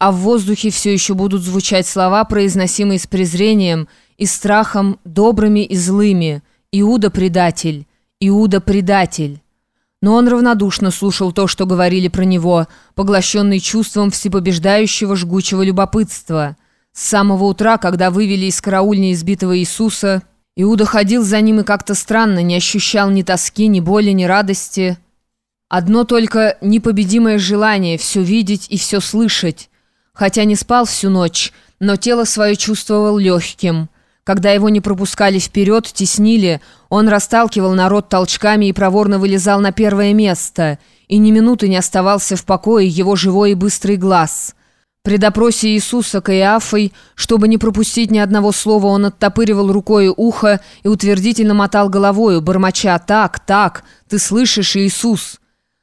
а в воздухе все еще будут звучать слова, произносимые с презрением и страхом, добрыми и злыми. «Иуда – предатель! Иуда – предатель!» Но он равнодушно слушал то, что говорили про него, поглощенный чувством всепобеждающего жгучего любопытства. С самого утра, когда вывели из караульни избитого Иисуса, Иуда ходил за ним и как-то странно, не ощущал ни тоски, ни боли, ни радости. Одно только непобедимое желание все видеть и все слышать. Хотя не спал всю ночь, но тело свое чувствовал легким. Когда его не пропускали вперед, теснили, он расталкивал народ толчками и проворно вылезал на первое место, и ни минуты не оставался в покое его живой и быстрый глаз. При допросе Иисуса Каиафой, чтобы не пропустить ни одного слова, он оттопыривал рукой ухо и утвердительно мотал головою, бормоча «Так, так, ты слышишь, Иисус!»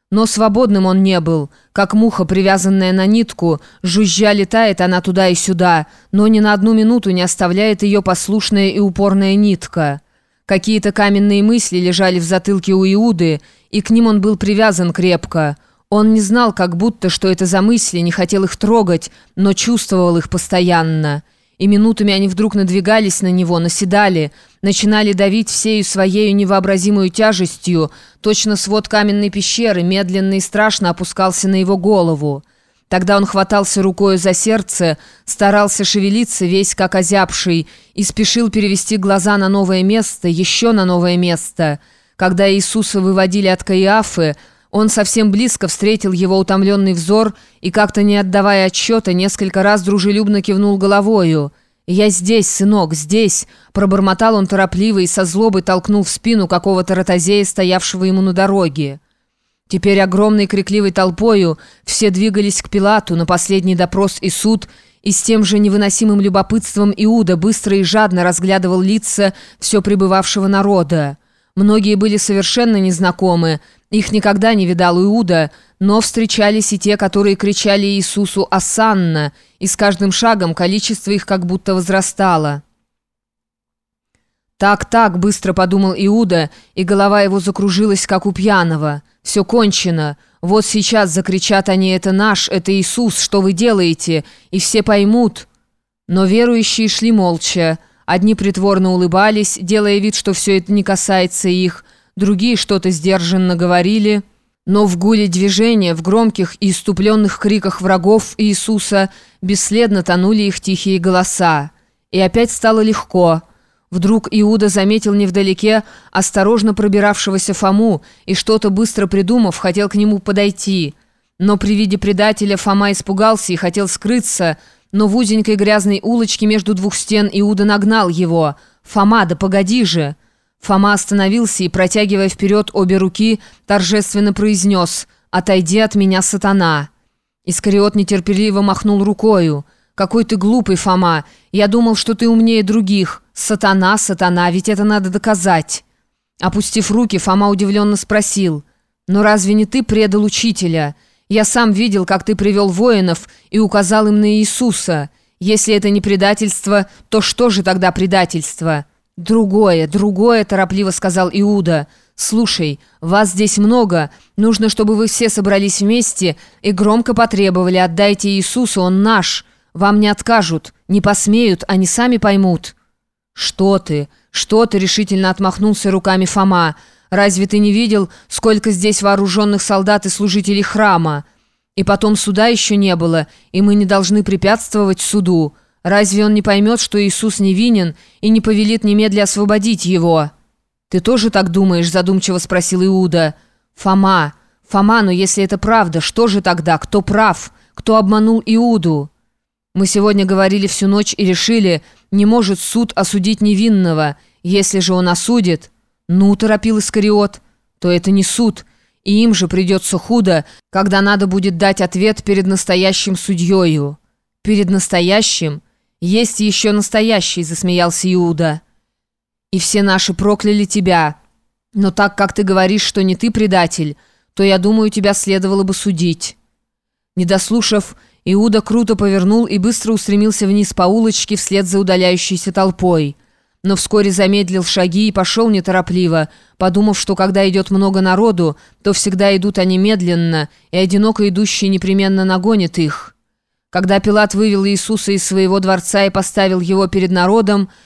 Но свободным он не был. Как муха, привязанная на нитку, жужжа летает она туда и сюда, но ни на одну минуту не оставляет ее послушная и упорная нитка. Какие-то каменные мысли лежали в затылке у Иуды, и к ним он был привязан крепко. Он не знал, как будто, что это за мысли, не хотел их трогать, но чувствовал их постоянно и минутами они вдруг надвигались на него, наседали, начинали давить всею своей невообразимую тяжестью, точно свод каменной пещеры медленно и страшно опускался на его голову. Тогда он хватался рукою за сердце, старался шевелиться весь как озябший и спешил перевести глаза на новое место, еще на новое место. Когда Иисуса выводили от Каиафы, он совсем близко встретил его утомленный взор и, как-то не отдавая отчета, несколько раз дружелюбно кивнул головою. «Я здесь, сынок, здесь!» Пробормотал он торопливо и со злобой толкнул в спину какого-то ротозея, стоявшего ему на дороге. Теперь огромной крикливой толпою все двигались к Пилату на последний допрос и суд, и с тем же невыносимым любопытством Иуда быстро и жадно разглядывал лица все пребывавшего народа. Многие были совершенно незнакомы, их никогда не видал Иуда, но встречались и те, которые кричали Иисусу «Асанна», и с каждым шагом количество их как будто возрастало. «Так-так», — быстро подумал Иуда, и голова его закружилась, как у пьяного. «Все кончено. Вот сейчас закричат они «Это наш, это Иисус, что вы делаете?» И все поймут». Но верующие шли молча. Одни притворно улыбались, делая вид, что все это не касается их, другие что-то сдержанно говорили. Но в гуле движения, в громких и иступленных криках врагов Иисуса бесследно тонули их тихие голоса. И опять стало легко. Вдруг Иуда заметил невдалеке осторожно пробиравшегося Фому и что-то быстро придумав, хотел к нему подойти. Но при виде предателя Фома испугался и хотел скрыться, но в узенькой грязной улочке между двух стен Иуда нагнал его. «Фома, да погоди же!» Фома остановился и, протягивая вперед обе руки, торжественно произнес «Отойди от меня, сатана!» Искариот нетерпеливо махнул рукою. «Какой ты глупый, Фома! Я думал, что ты умнее других. Сатана, сатана, ведь это надо доказать!» Опустив руки, Фома удивленно спросил «Но разве не ты предал учителя?» Я сам видел, как ты привел воинов и указал им на Иисуса. Если это не предательство, то что же тогда предательство?» «Другое, другое», — торопливо сказал Иуда. «Слушай, вас здесь много. Нужно, чтобы вы все собрались вместе и громко потребовали, отдайте Иисусу, Он наш. Вам не откажут, не посмеют, они сами поймут». «Что ты? Что ты?» — решительно отмахнулся руками Фома. Разве ты не видел, сколько здесь вооруженных солдат и служителей храма? И потом суда еще не было, и мы не должны препятствовать суду. Разве он не поймет, что Иисус невинен, и не повелит немедля освободить его?» «Ты тоже так думаешь?» – задумчиво спросил Иуда. «Фома, Фома, но если это правда, что же тогда? Кто прав? Кто обманул Иуду?» «Мы сегодня говорили всю ночь и решили, не может суд осудить невинного. Если же он осудит...» «Ну», — торопил Искариот, — «то это не суд, и им же придется худо, когда надо будет дать ответ перед настоящим судьею». «Перед настоящим? Есть еще настоящий», — засмеялся Иуда. «И все наши прокляли тебя. Но так как ты говоришь, что не ты предатель, то, я думаю, тебя следовало бы судить». Не дослушав, Иуда круто повернул и быстро устремился вниз по улочке вслед за удаляющейся толпой но вскоре замедлил шаги и пошел неторопливо, подумав, что когда идет много народу, то всегда идут они медленно, и одиноко идущий непременно нагонит их. Когда Пилат вывел Иисуса из своего дворца и поставил его перед народом,